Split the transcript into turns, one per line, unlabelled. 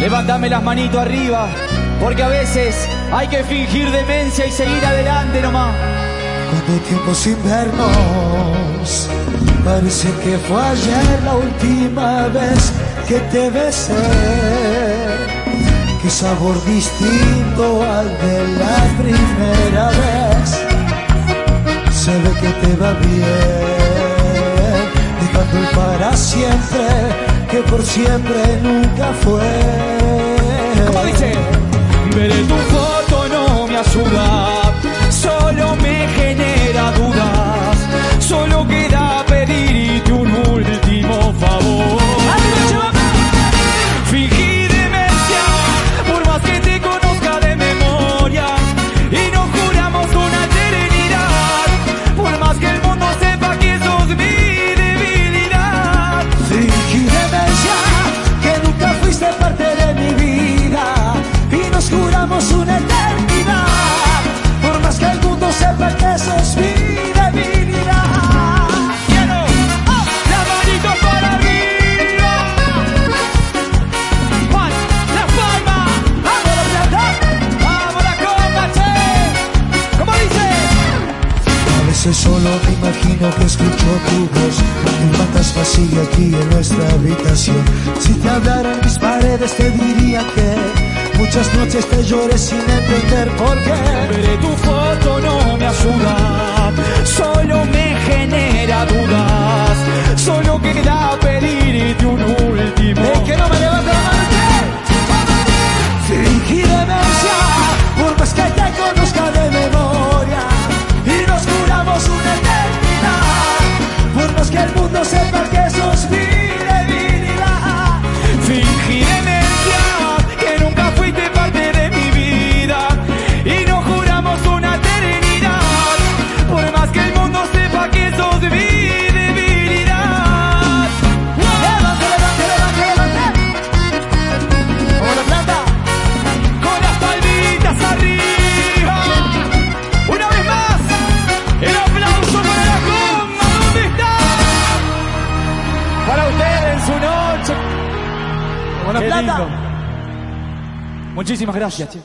Levántame las manitos arriba, porque a veces hay que fingir demencia y seguir adelante nomás.
Cuando tiempo sin vernos, parece que fue ayer la última vez que te besé. Qué sabor distinto al de la primera vez. Se ve que te va bien, dejando el para siempre, que por siempre nunca fue.
No Solo me
imagino que escucho tu voz Un fantasma sigue aquí en nuestra habitación Si te hablaran mis paredes te diría que Muchas noches te lloré sin entender por qué
Veré tu foto, no me ayuda. Solo me genera dudas. Solo queda
Qué plata
lindo. Muchísimas gracias.